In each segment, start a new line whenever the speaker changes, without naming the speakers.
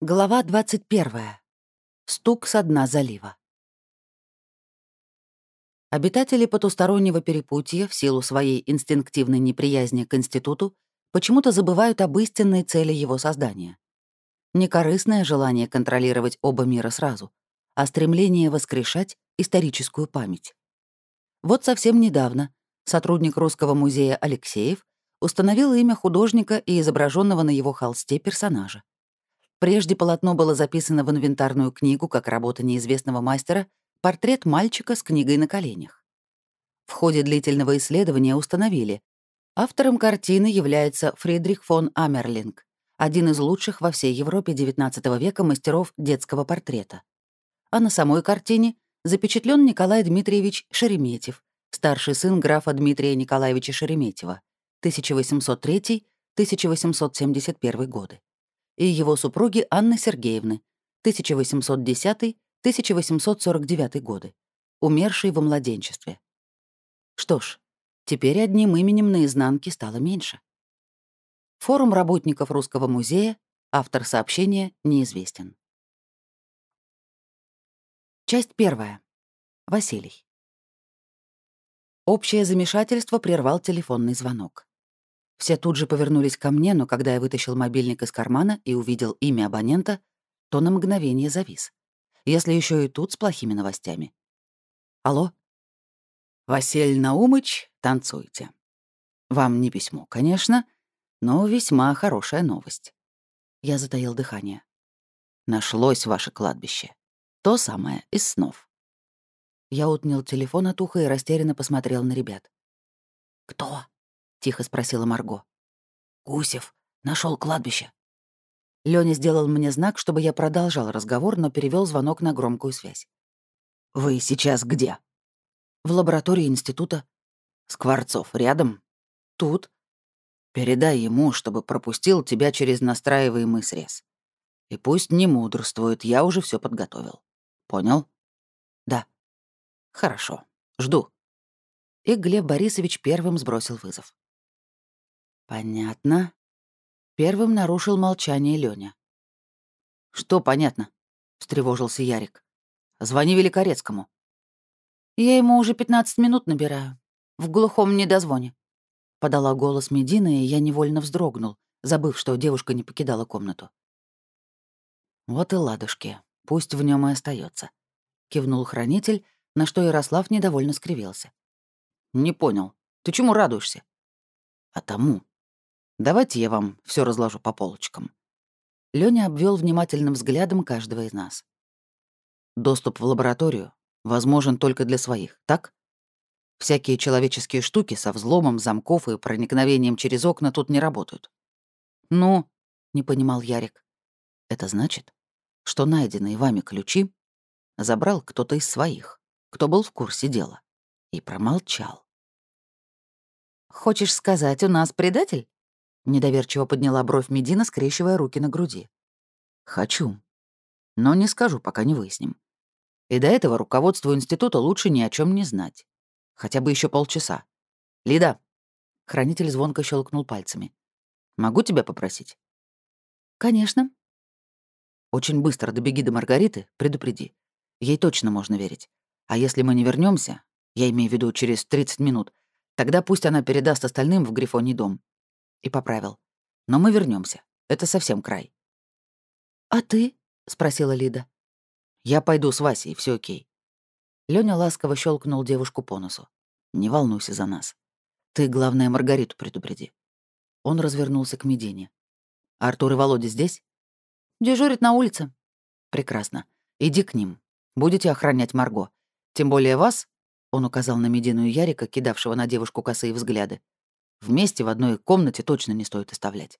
Глава 21. Стук со дна залива. Обитатели потустороннего перепутья в силу своей инстинктивной неприязни к институту почему-то забывают об истинной цели его создания. Некорыстное желание контролировать оба мира сразу, а стремление воскрешать историческую память. Вот совсем недавно сотрудник Русского музея Алексеев установил имя художника и изображенного на его холсте персонажа. Прежде полотно было записано в инвентарную книгу как работа неизвестного мастера «Портрет мальчика с книгой на коленях». В ходе длительного исследования установили, автором картины является Фридрих фон Амерлинг, один из лучших во всей Европе XIX века мастеров детского портрета. А на самой картине запечатлен Николай Дмитриевич Шереметьев, старший сын графа Дмитрия Николаевича Шереметьева, 1803-1871 годы и его супруги Анны Сергеевны, 1810-1849 годы, умершей во младенчестве. Что ж, теперь одним именем наизнанке стало меньше. Форум работников Русского музея, автор сообщения неизвестен. Часть первая. Василий. Общее замешательство прервал телефонный звонок. Все тут же повернулись ко мне, но когда я вытащил мобильник из кармана и увидел имя абонента, то на мгновение завис. Если еще и тут с плохими новостями. Алло? Василь Наумыч, танцуйте. Вам не письмо, конечно, но весьма хорошая новость. Я затаил дыхание. Нашлось ваше кладбище. То самое из снов. Я утнил телефон от уха и растерянно посмотрел на ребят. «Кто?» Тихо спросила Марго. Гусев нашел кладбище. Лёня сделал мне знак, чтобы я продолжал разговор, но перевел звонок на громкую связь. «Вы сейчас где?» «В лаборатории института». «Скворцов рядом?» «Тут». «Передай ему, чтобы пропустил тебя через настраиваемый срез. И пусть не мудрствует, я уже все подготовил. Понял?» «Да». «Хорошо. Жду». И Глеб Борисович первым сбросил вызов. «Понятно». Первым нарушил молчание Лёня. «Что понятно?» — встревожился Ярик. «Звони Великорецкому». «Я ему уже 15 минут набираю. В глухом недозвоне», — подала голос Медина, и я невольно вздрогнул, забыв, что девушка не покидала комнату. «Вот и ладушки, пусть в нем и остается, кивнул хранитель, на что Ярослав недовольно скривился. «Не понял. Ты чему радуешься?» «А тому, Давайте я вам все разложу по полочкам». Лёня обвел внимательным взглядом каждого из нас. Доступ в лабораторию возможен только для своих, так? Всякие человеческие штуки со взломом замков и проникновением через окна тут не работают. «Ну?» — не понимал Ярик. «Это значит, что найденные вами ключи забрал кто-то из своих, кто был в курсе дела, и промолчал». «Хочешь сказать, у нас предатель?» Недоверчиво подняла бровь Медина, скрещивая руки на груди. «Хочу. Но не скажу, пока не выясним. И до этого руководству института лучше ни о чем не знать. Хотя бы еще полчаса. Лида!» Хранитель звонко щелкнул пальцами. «Могу тебя попросить?» «Конечно». «Очень быстро добеги до Маргариты, предупреди. Ей точно можно верить. А если мы не вернемся, я имею в виду через 30 минут, тогда пусть она передаст остальным в Грифоний дом и поправил. «Но мы вернемся. Это совсем край». «А ты?» — спросила Лида. «Я пойду с Васей, все окей». Лёня ласково щелкнул девушку по носу. «Не волнуйся за нас. Ты, главное, Маргариту предупреди». Он развернулся к Медине. «Артур и Володя здесь?» «Дежурит на улице». «Прекрасно. Иди к ним. Будете охранять Марго. Тем более вас...» Он указал на Медину и Ярика, кидавшего на девушку косые взгляды. Вместе в одной комнате точно не стоит оставлять.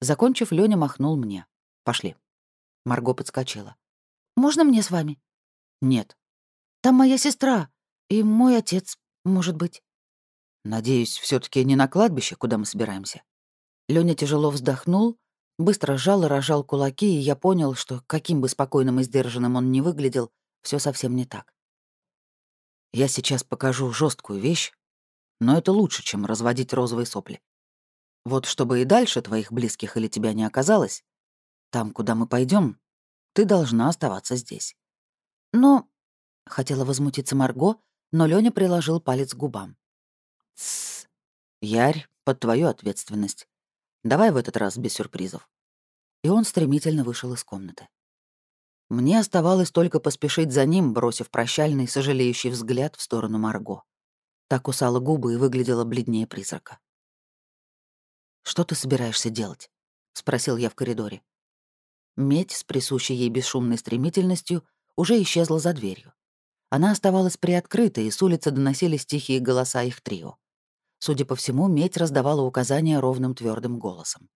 Закончив, Лёня махнул мне. «Пошли». Марго подскочила. «Можно мне с вами?» «Нет». «Там моя сестра и мой отец, может быть». «Надеюсь, все таки не на кладбище, куда мы собираемся». Лёня тяжело вздохнул, быстро сжал и рожал кулаки, и я понял, что каким бы спокойным и сдержанным он ни выглядел, все совсем не так. Я сейчас покажу жесткую вещь, но это лучше, чем разводить розовые сопли. Вот чтобы и дальше твоих близких или тебя не оказалось, Там, куда мы пойдем, ты должна оставаться здесь. Но... Хотела возмутиться Марго, но Лёня приложил палец к губам. Тссс. Ярь, под твою ответственность. Давай в этот раз без сюрпризов. И он стремительно вышел из комнаты. Мне оставалось только поспешить за ним, бросив прощальный, сожалеющий взгляд в сторону Марго. Так кусала губы и выглядела бледнее призрака. «Что ты собираешься делать?» — спросил я в коридоре. Медь с присущей ей бесшумной стремительностью уже исчезла за дверью. Она оставалась приоткрытой, и с улицы доносились тихие голоса их трио. Судя по всему, медь раздавала указания ровным твердым голосом.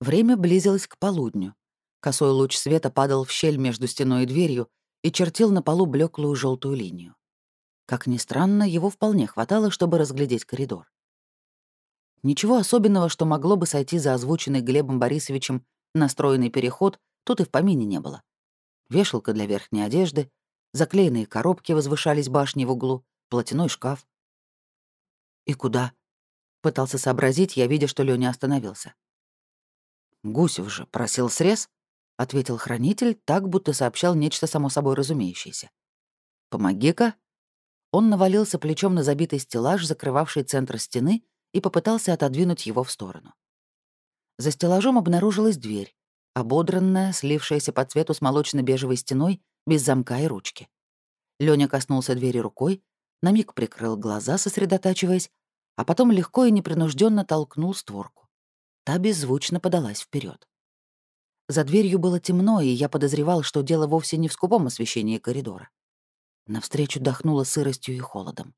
Время близилось к полудню. Косой луч света падал в щель между стеной и дверью и чертил на полу блеклую желтую линию. Как ни странно, его вполне хватало, чтобы разглядеть коридор. Ничего особенного, что могло бы сойти за озвученный Глебом Борисовичем настроенный переход, тут и в помине не было. Вешалка для верхней одежды, заклеенные коробки возвышались башней в углу, платяной шкаф. «И куда?» — пытался сообразить, я видя, что Лёня остановился. «Гусев же просил срез», — ответил хранитель, так, будто сообщал нечто само собой разумеющееся. «Помоги-ка». Он навалился плечом на забитый стеллаж, закрывавший центр стены, и попытался отодвинуть его в сторону. За стеллажом обнаружилась дверь, ободранная, слившаяся по цвету с молочно-бежевой стеной, без замка и ручки. Лёня коснулся двери рукой, на миг прикрыл глаза, сосредотачиваясь, а потом легко и непринужденно толкнул створку. Та беззвучно подалась вперед. За дверью было темно, и я подозревал, что дело вовсе не в скупом освещении коридора. Навстречу дохнуло сыростью и холодом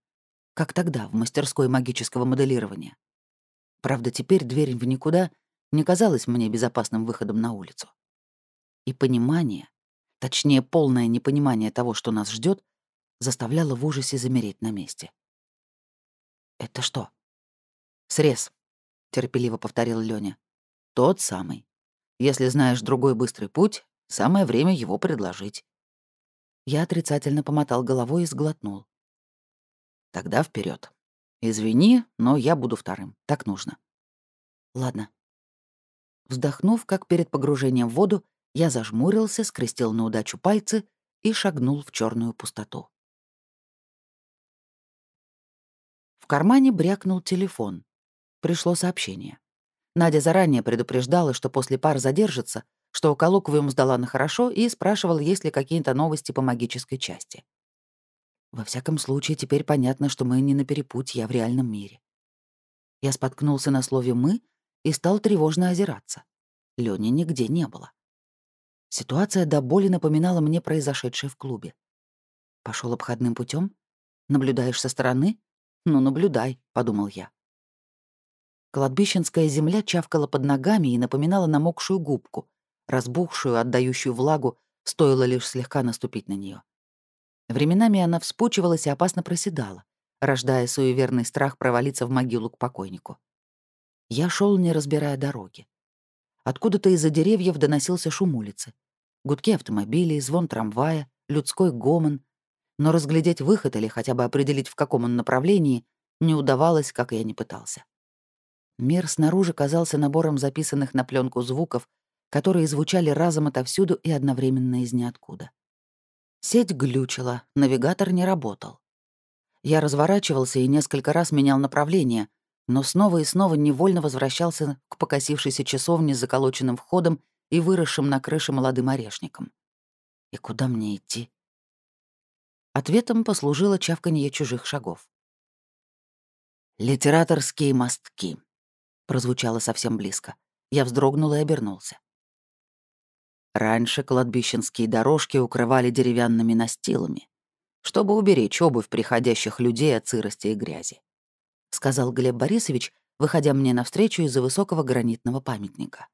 как тогда, в мастерской магического моделирования. Правда, теперь дверь в никуда не казалась мне безопасным выходом на улицу. И понимание, точнее, полное непонимание того, что нас ждет, заставляло в ужасе замереть на месте. «Это что?» «Срез», — терпеливо повторил Лёня. «Тот самый. Если знаешь другой быстрый путь, самое время его предложить». Я отрицательно помотал головой и сглотнул. Тогда вперед. Извини, но я буду вторым. Так нужно. Ладно. Вздохнув, как перед погружением в воду, я зажмурился, скрестил на удачу пальцы и шагнул в черную пустоту. В кармане брякнул телефон. Пришло сообщение. Надя заранее предупреждала, что после пар задержится, что коллоквиум сдала на хорошо и спрашивал, есть ли какие-то новости по магической части. Во всяком случае, теперь понятно, что мы не на перепутье, а в реальном мире. Я споткнулся на слове «мы» и стал тревожно озираться. Лёни нигде не было. Ситуация до боли напоминала мне произошедшее в клубе. Пошел обходным путем? Наблюдаешь со стороны? Ну, наблюдай, подумал я. Кладбищенская земля чавкала под ногами и напоминала намокшую губку, разбухшую, отдающую влагу, стоило лишь слегка наступить на нее. Временами она вспучивалась и опасно проседала, рождая суеверный страх провалиться в могилу к покойнику. Я шел, не разбирая дороги. Откуда-то из-за деревьев доносился шум улицы. Гудки автомобилей, звон трамвая, людской гомон. Но разглядеть выход или хотя бы определить, в каком он направлении, не удавалось, как я не пытался. Мир снаружи казался набором записанных на пленку звуков, которые звучали разом отовсюду и одновременно из ниоткуда. Сеть глючила, навигатор не работал. Я разворачивался и несколько раз менял направление, но снова и снова невольно возвращался к покосившейся часовне с заколоченным входом и выросшим на крыше молодым орешником. И куда мне идти? Ответом послужило чавканье чужих шагов. «Литераторские мостки», — прозвучало совсем близко. Я вздрогнул и обернулся. Раньше кладбищенские дорожки укрывали деревянными настилами, чтобы уберечь обувь приходящих людей от сырости и грязи, — сказал Глеб Борисович, выходя мне навстречу из-за высокого гранитного памятника.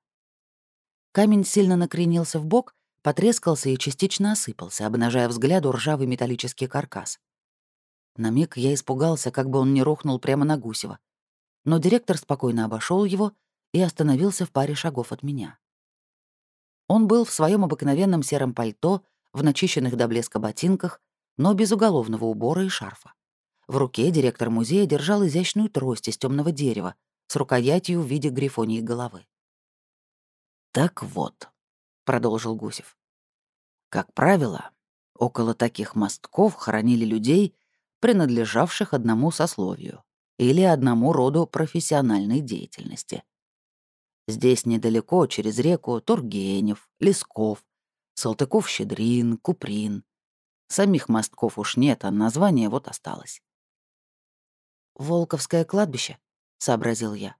Камень сильно накренился в бок, потрескался и частично осыпался, обнажая взгляду ржавый металлический каркас. На миг я испугался, как бы он не рухнул прямо на Гусева. Но директор спокойно обошел его и остановился в паре шагов от меня. Он был в своем обыкновенном сером пальто, в начищенных до блеска ботинках, но без уголовного убора и шарфа. В руке директор музея держал изящную трость из темного дерева с рукоятью в виде грифонии головы. «Так вот», — продолжил Гусев. «Как правило, около таких мостков хоронили людей, принадлежавших одному сословию или одному роду профессиональной деятельности. Здесь недалеко, через реку, Тургенев, Лесков, Салтыков-Щедрин, Куприн. Самих мостков уж нет, а название вот осталось. «Волковское кладбище», — сообразил я.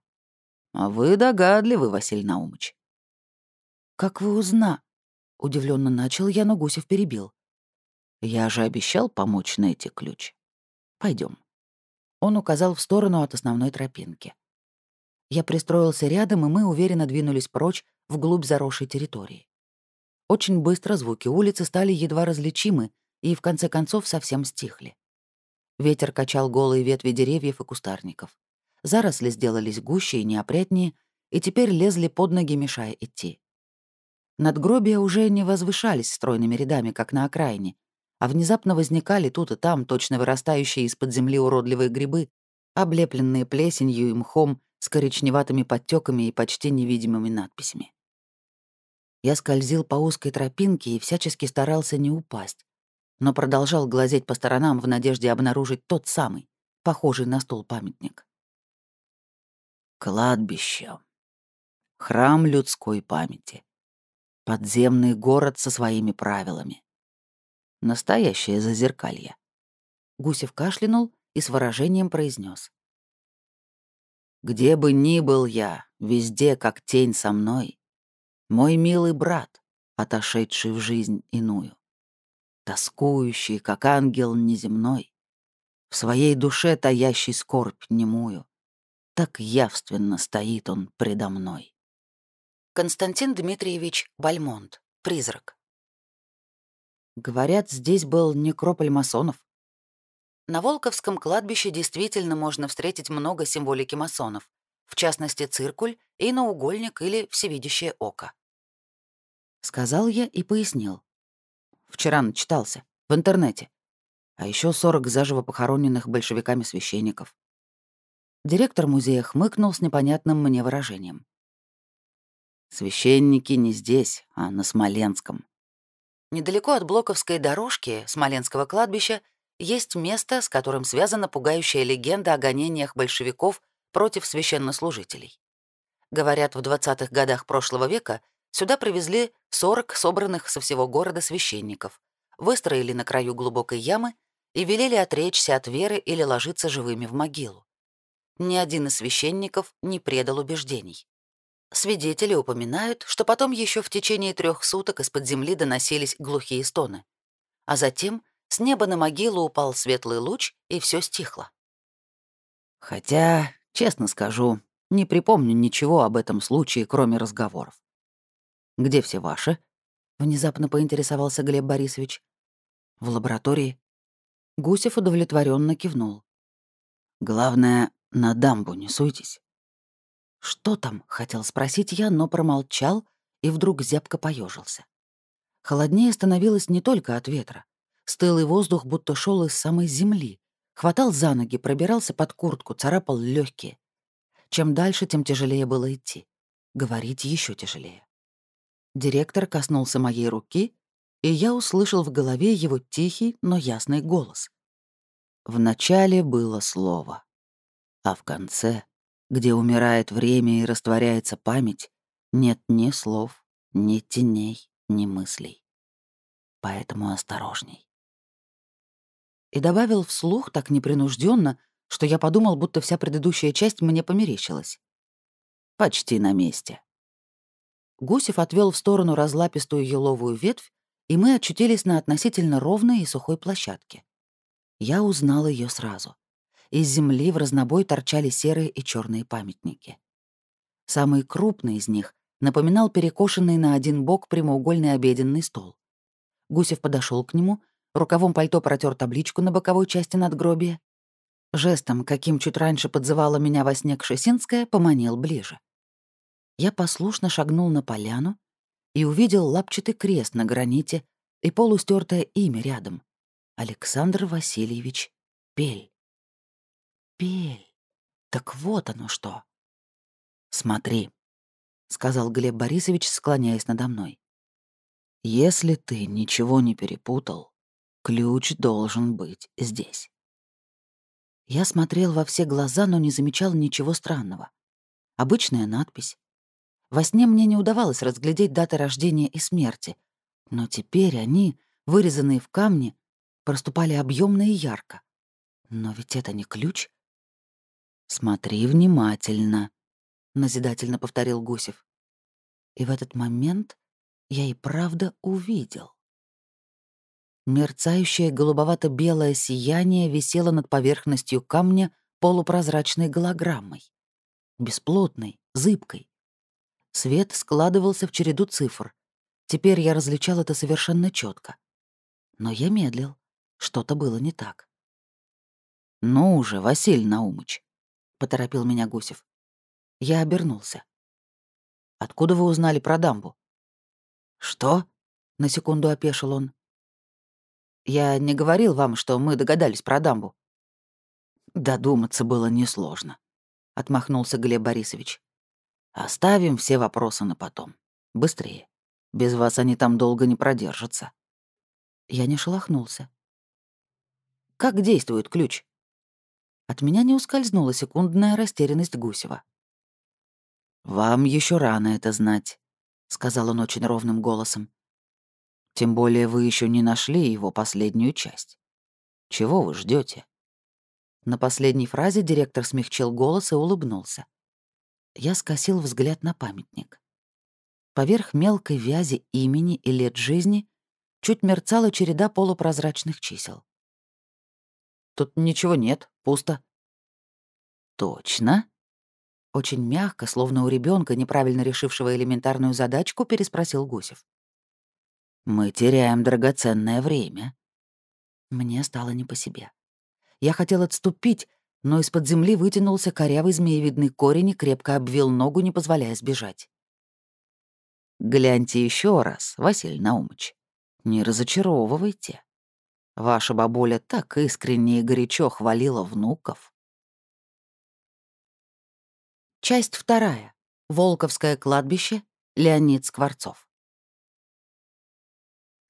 «А вы догадливы, Василий Наумыч». «Как вы узна?» — удивленно начал я, но Гусев перебил. «Я же обещал помочь найти ключ. Пойдем. Он указал в сторону от основной тропинки. Я пристроился рядом, и мы уверенно двинулись прочь вглубь заросшей территории. Очень быстро звуки улицы стали едва различимы и, в конце концов, совсем стихли. Ветер качал голые ветви деревьев и кустарников. Заросли сделались гуще и неопрятнее, и теперь лезли под ноги, мешая идти. Надгробия уже не возвышались стройными рядами, как на окраине, а внезапно возникали тут и там точно вырастающие из-под земли уродливые грибы, облепленные плесенью и мхом с коричневатыми подтеками и почти невидимыми надписями. Я скользил по узкой тропинке и всячески старался не упасть, но продолжал глазеть по сторонам в надежде обнаружить тот самый, похожий на стол памятник. Кладбище. Храм людской памяти. Подземный город со своими правилами. Настоящее зазеркалье. Гусев кашлянул и с выражением произнес: «Где бы ни был я, везде как тень со мной, мой милый брат, отошедший в жизнь иную тоскующий, как ангел неземной, в своей душе таящий скорбь немую. Так явственно стоит он предо мной. Константин Дмитриевич Бальмонт, призрак. Говорят, здесь был некрополь масонов. На Волковском кладбище действительно можно встретить много символики масонов, в частности, циркуль и наугольник или всевидящее око. Сказал я и пояснил. Вчера начитался. В интернете. А еще 40 заживо похороненных большевиками священников. Директор музея хмыкнул с непонятным мне выражением. Священники не здесь, а на Смоленском. Недалеко от Блоковской дорожки Смоленского кладбища есть место, с которым связана пугающая легенда о гонениях большевиков против священнослужителей. Говорят, в 20-х годах прошлого века Сюда привезли 40 собранных со всего города священников, выстроили на краю глубокой ямы и велели отречься от веры или ложиться живыми в могилу. Ни один из священников не предал убеждений. Свидетели упоминают, что потом еще в течение трех суток из-под земли доносились глухие стоны. А затем с неба на могилу упал светлый луч, и все стихло. Хотя, честно скажу, не припомню ничего об этом случае, кроме разговоров. «Где все ваши?» — внезапно поинтересовался Глеб Борисович. «В лаборатории». Гусев удовлетворенно кивнул. «Главное, на дамбу не суйтесь». «Что там?» — хотел спросить я, но промолчал и вдруг зябко поежился. Холоднее становилось не только от ветра. Стылый воздух будто шел из самой земли. Хватал за ноги, пробирался под куртку, царапал легкие. Чем дальше, тем тяжелее было идти. Говорить еще тяжелее. Директор коснулся моей руки, и я услышал в голове его тихий, но ясный голос. В начале было слово, а в конце, где умирает время и растворяется память, нет ни слов, ни теней, ни мыслей. Поэтому осторожней. И добавил вслух так непринужденно, что я подумал, будто вся предыдущая часть мне померещилась. Почти на месте. Гусев отвел в сторону разлапистую еловую ветвь, и мы очутились на относительно ровной и сухой площадке. Я узнал ее сразу. Из земли в разнобой торчали серые и черные памятники. Самый крупный из них напоминал перекошенный на один бок прямоугольный обеденный стол. Гусев подошел к нему, рукавом пальто протер табличку на боковой части надгробия. Жестом, каким чуть раньше подзывала меня во сне Кшесинская, поманил ближе. Я послушно шагнул на поляну и увидел лапчатый крест на граните и полустертое имя рядом. Александр Васильевич Пель. Пель. Так вот оно что. Смотри. — сказал Глеб Борисович, склоняясь надо мной. «Если ты ничего не перепутал, ключ должен быть здесь». Я смотрел во все глаза, но не замечал ничего странного. Обычная надпись. Во сне мне не удавалось разглядеть даты рождения и смерти, но теперь они, вырезанные в камне, проступали объемно и ярко. Но ведь это не ключ. «Смотри внимательно», — назидательно повторил Гусев. И в этот момент я и правда увидел. Мерцающее голубовато-белое сияние висело над поверхностью камня полупрозрачной голограммой. Бесплотной, зыбкой. Свет складывался в череду цифр. Теперь я различал это совершенно четко. Но я медлил. Что-то было не так. «Ну уже, Василий Наумыч», — поторопил меня Гусев. Я обернулся. «Откуда вы узнали про дамбу?» «Что?» — на секунду опешил он. Я не говорил вам, что мы догадались про дамбу». «Додуматься было несложно», — отмахнулся Глеб Борисович. «Оставим все вопросы на потом. Быстрее. Без вас они там долго не продержатся». Я не шелохнулся. «Как действует ключ?» От меня не ускользнула секундная растерянность Гусева. «Вам еще рано это знать», — сказал он очень ровным голосом. Тем более вы еще не нашли его последнюю часть. Чего вы ждете? На последней фразе директор смягчил голос и улыбнулся. Я скосил взгляд на памятник. Поверх мелкой вязи имени и лет жизни чуть мерцала череда полупрозрачных чисел. «Тут ничего нет, пусто». «Точно?» Очень мягко, словно у ребенка, неправильно решившего элементарную задачку, переспросил Гусев. Мы теряем драгоценное время. Мне стало не по себе. Я хотел отступить, но из-под земли вытянулся корявый змеевидный корень и крепко обвил ногу, не позволяя сбежать. «Гляньте еще раз, Василий Наумыч. Не разочаровывайте. Ваша бабуля так искренне и горячо хвалила внуков». Часть вторая. Волковское кладбище. Леонид Скворцов.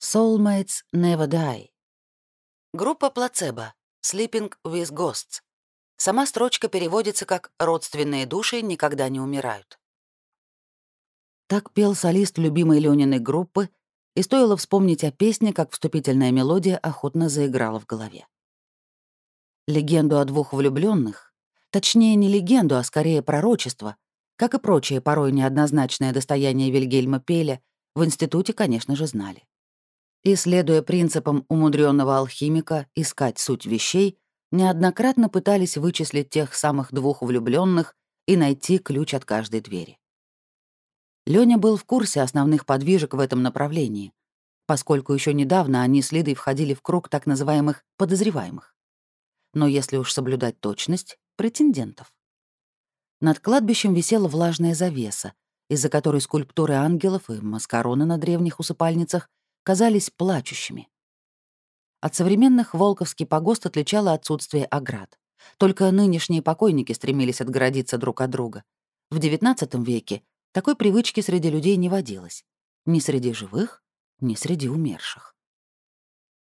Soulmates Never Die. Группа плацебо. Sleeping with Ghosts. Сама строчка переводится как «родственные души никогда не умирают». Так пел солист любимой Лёниной группы, и стоило вспомнить о песне, как вступительная мелодия охотно заиграла в голове. Легенду о двух влюбленных, точнее, не легенду, а скорее пророчество, как и прочее порой неоднозначное достояние Вильгельма Пеля, в институте, конечно же, знали и, следуя принципам умудренного алхимика искать суть вещей, неоднократно пытались вычислить тех самых двух влюбленных и найти ключ от каждой двери. Лёня был в курсе основных подвижек в этом направлении, поскольку еще недавно они с Лидой входили в круг так называемых подозреваемых. Но если уж соблюдать точность, претендентов. Над кладбищем висела влажная завеса, из-за которой скульптуры ангелов и маскароны на древних усыпальницах казались плачущими. От современных Волковский погост отличало отсутствие оград. Только нынешние покойники стремились отгородиться друг от друга. В XIX веке такой привычки среди людей не водилось. Ни среди живых, ни среди умерших.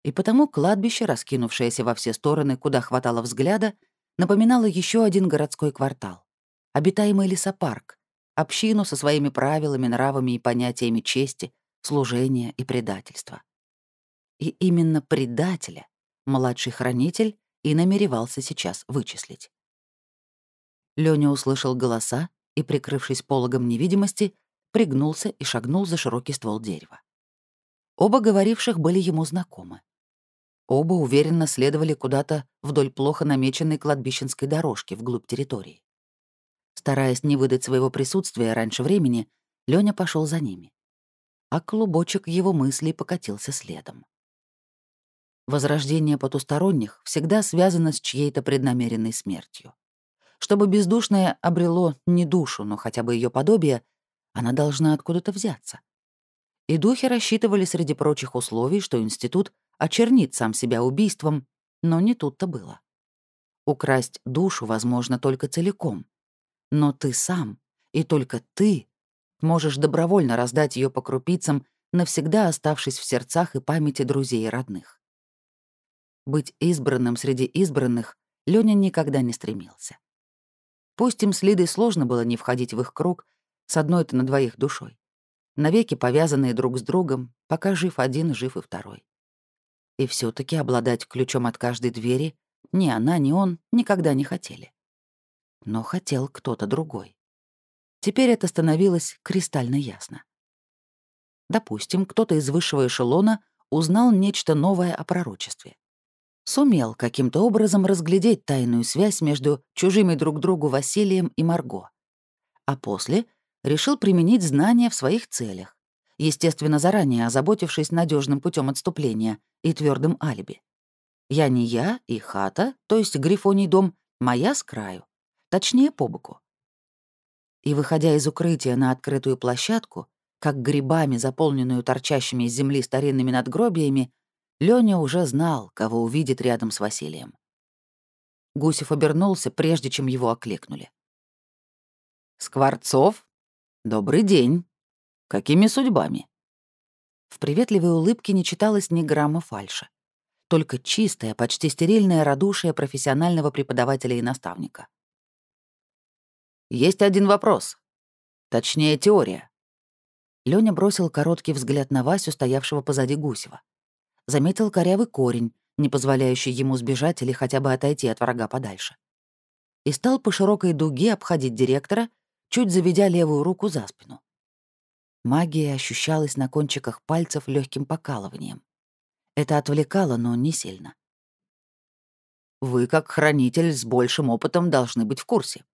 И потому кладбище, раскинувшееся во все стороны, куда хватало взгляда, напоминало еще один городской квартал. Обитаемый лесопарк, общину со своими правилами, нравами и понятиями чести, служения и предательства. И именно предателя младший хранитель и намеревался сейчас вычислить. Лёня услышал голоса и, прикрывшись пологом невидимости, пригнулся и шагнул за широкий ствол дерева. Оба говоривших были ему знакомы. Оба уверенно следовали куда-то вдоль плохо намеченной кладбищенской дорожки вглубь территории. Стараясь не выдать своего присутствия раньше времени, Лёня пошел за ними а клубочек его мыслей покатился следом. Возрождение потусторонних всегда связано с чьей-то преднамеренной смертью. Чтобы бездушное обрело не душу, но хотя бы ее подобие, она должна откуда-то взяться. И духи рассчитывали среди прочих условий, что институт очернит сам себя убийством, но не тут-то было. Украсть душу возможно только целиком. Но ты сам, и только ты можешь добровольно раздать ее по крупицам, навсегда оставшись в сердцах и памяти друзей и родных. Быть избранным среди избранных Лёня никогда не стремился. Пусть им с Лидой сложно было не входить в их круг, с одной-то на двоих душой. Навеки повязанные друг с другом, пока жив один, жив и второй. И все таки обладать ключом от каждой двери ни она, ни он никогда не хотели. Но хотел кто-то другой. Теперь это становилось кристально ясно. Допустим, кто-то из высшего эшелона узнал нечто новое о пророчестве. Сумел каким-то образом разглядеть тайную связь между чужими друг другу Василием и Марго. А после решил применить знания в своих целях, естественно, заранее озаботившись надежным путем отступления и твердым алиби. Я не я, и хата, то есть Грифоний дом, моя с краю, точнее, по боку. И, выходя из укрытия на открытую площадку, как грибами, заполненную торчащими из земли старинными надгробиями, Лёня уже знал, кого увидит рядом с Василием. Гусев обернулся, прежде чем его окликнули. «Скворцов? Добрый день. Какими судьбами?» В приветливой улыбке не читалось ни грамма фальши. Только чистое, почти стерильное радушие профессионального преподавателя и наставника. Есть один вопрос. Точнее, теория. Лёня бросил короткий взгляд на Васю, стоявшего позади Гусева. Заметил корявый корень, не позволяющий ему сбежать или хотя бы отойти от врага подальше. И стал по широкой дуге обходить директора, чуть заведя левую руку за спину. Магия ощущалась на кончиках пальцев легким покалыванием. Это отвлекало, но не сильно. «Вы, как хранитель с большим опытом, должны быть в курсе.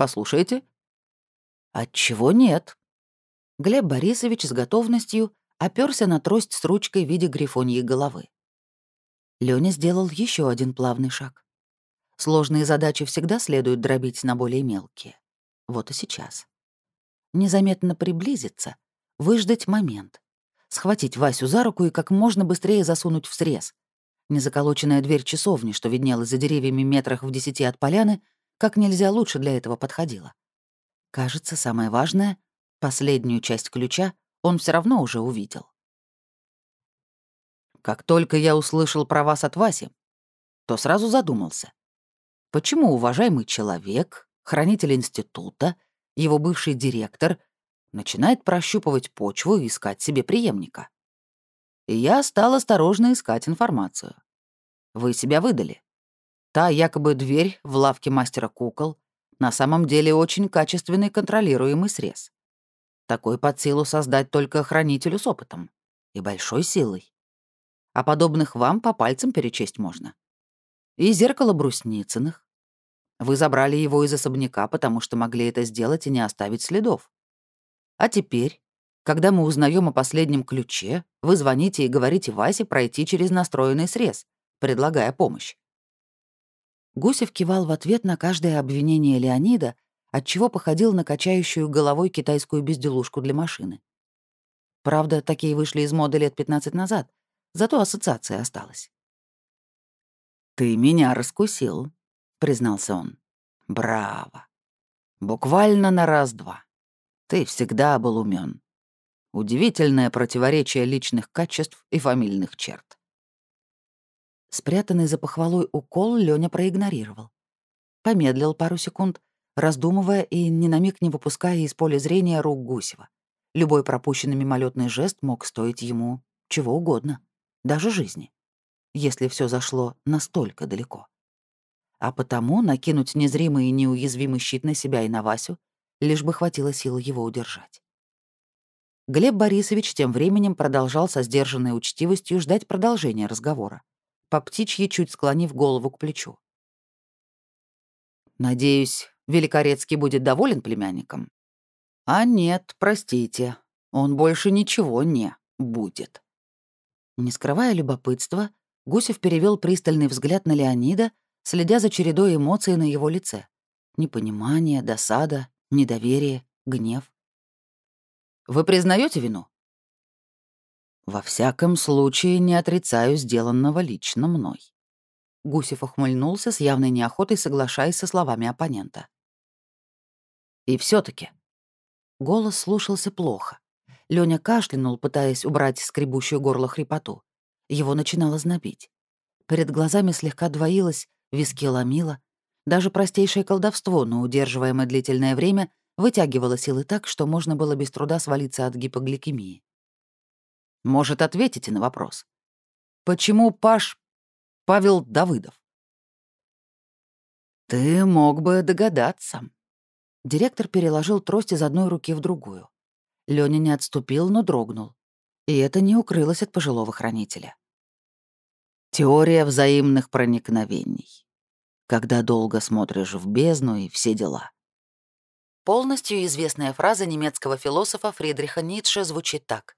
Послушайте». «Отчего нет?» Глеб Борисович с готовностью оперся на трость с ручкой в виде грифоньей головы. Лёня сделал еще один плавный шаг. Сложные задачи всегда следует дробить на более мелкие. Вот и сейчас. Незаметно приблизиться, выждать момент, схватить Васю за руку и как можно быстрее засунуть в срез. Незаколоченная дверь часовни, что виднелась за деревьями метрах в десяти от поляны, как нельзя лучше для этого подходила. Кажется, самое важное — последнюю часть ключа он все равно уже увидел. Как только я услышал про вас от Васи, то сразу задумался. Почему уважаемый человек, хранитель института, его бывший директор, начинает прощупывать почву и искать себе преемника? И я стал осторожно искать информацию. Вы себя выдали. Та якобы дверь в лавке мастера кукол на самом деле очень качественный контролируемый срез. Такой под силу создать только хранителю с опытом и большой силой. А подобных вам по пальцам перечесть можно. И зеркало Брусницыных. Вы забрали его из особняка, потому что могли это сделать и не оставить следов. А теперь, когда мы узнаем о последнем ключе, вы звоните и говорите Васе пройти через настроенный срез, предлагая помощь. Гусев кивал в ответ на каждое обвинение Леонида, отчего походил на качающую головой китайскую безделушку для машины. Правда, такие вышли из моды лет 15 назад, зато ассоциация осталась. «Ты меня раскусил», — признался он. «Браво! Буквально на раз-два. Ты всегда был умен. Удивительное противоречие личных качеств и фамильных черт. Спрятанный за похвалой укол Лёня проигнорировал. Помедлил пару секунд, раздумывая и ни на миг не выпуская из поля зрения рук Гусева. Любой пропущенный мимолетный жест мог стоить ему чего угодно, даже жизни, если все зашло настолько далеко. А потому накинуть незримый и неуязвимый щит на себя и на Васю, лишь бы хватило силы его удержать. Глеб Борисович тем временем продолжал со сдержанной учтивостью ждать продолжения разговора по птичьи чуть склонив голову к плечу. «Надеюсь, Великорецкий будет доволен племянником?» «А нет, простите, он больше ничего не будет». Не скрывая любопытства, Гусев перевел пристальный взгляд на Леонида, следя за чередой эмоций на его лице. Непонимание, досада, недоверие, гнев. «Вы признаете вину?» Во всяком случае, не отрицаю сделанного лично мной. Гусев ухмыльнулся с явной неохотой, соглашаясь со словами оппонента. И все таки Голос слушался плохо. Лёня кашлянул, пытаясь убрать скребущую горло хрипоту. Его начинало знобить. Перед глазами слегка двоилось, виски ломило. Даже простейшее колдовство, но удерживаемое длительное время, вытягивало силы так, что можно было без труда свалиться от гипогликемии. Может, ответите на вопрос? Почему Паш Павел Давыдов? Ты мог бы догадаться. Директор переложил трость из одной руки в другую. Лёня не отступил, но дрогнул. И это не укрылось от пожилого хранителя. Теория взаимных проникновений. Когда долго смотришь в бездну и все дела. Полностью известная фраза немецкого философа Фридриха Ницше звучит так.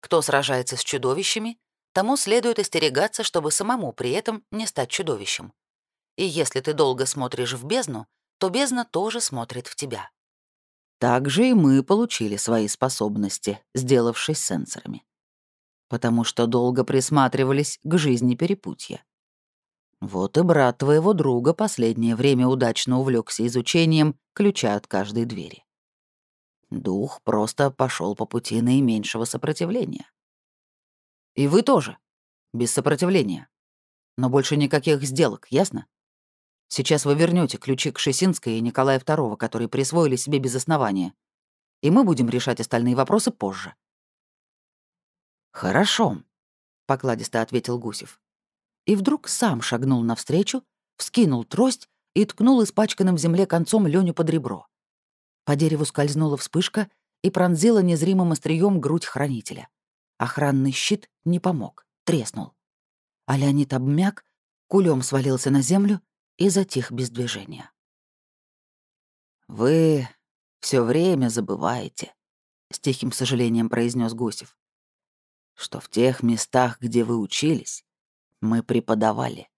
«Кто сражается с чудовищами, тому следует остерегаться, чтобы самому при этом не стать чудовищем. И если ты долго смотришь в бездну, то бездна тоже смотрит в тебя». Так же и мы получили свои способности, сделавшись сенсорами. Потому что долго присматривались к жизни перепутья. Вот и брат твоего друга последнее время удачно увлекся изучением ключа от каждой двери. Дух просто пошел по пути наименьшего сопротивления. И вы тоже. Без сопротивления. Но больше никаких сделок, ясно? Сейчас вы вернете ключи к Шесинской и Николая II, которые присвоили себе без основания. И мы будем решать остальные вопросы позже». «Хорошо», — покладисто ответил Гусев. И вдруг сам шагнул навстречу, вскинул трость и ткнул испачканным в земле концом Леню под ребро. По дереву скользнула вспышка и пронзила незримым острием грудь хранителя. Охранный щит не помог, треснул. А Леонид обмяк, кулем свалился на землю и затих без движения. «Вы все время забываете», — с тихим сожалением произнес Гусев, «что в тех местах, где вы учились, мы преподавали».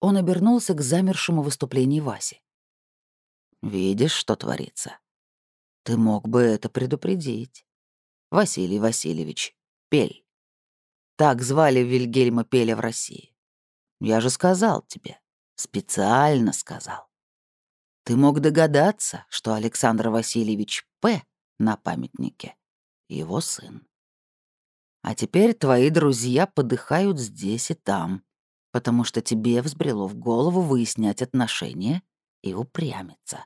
Он обернулся к замершему выступлению Васи. «Видишь, что творится? Ты мог бы это предупредить. Василий Васильевич, Пель. Так звали Вильгельма Пеля в России. Я же сказал тебе, Специально сказал. Ты мог догадаться, что Александр Васильевич П. на памятнике — его сын. А теперь твои друзья подыхают здесь и там, потому что тебе взбрело в голову выяснять отношения и упрямиться.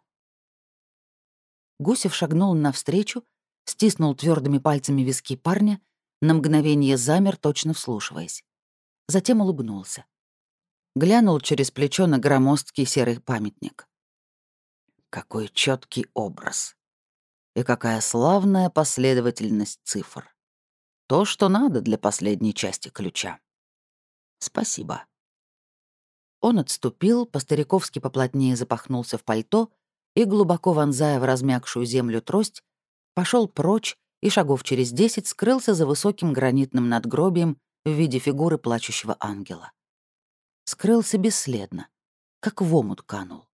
Гусев шагнул навстречу, стиснул твердыми пальцами виски парня, на мгновение замер, точно вслушиваясь. Затем улыбнулся глянул через плечо на громоздкий серый памятник. Какой четкий образ. И какая славная последовательность цифр. То, что надо для последней части ключа. Спасибо. Он отступил, по-стариковски поплотнее запахнулся в пальто и, глубоко вонзая в размягшую землю трость, пошел прочь и шагов через десять скрылся за высоким гранитным надгробием в виде фигуры плачущего ангела скрылся бесследно, как в омут канул.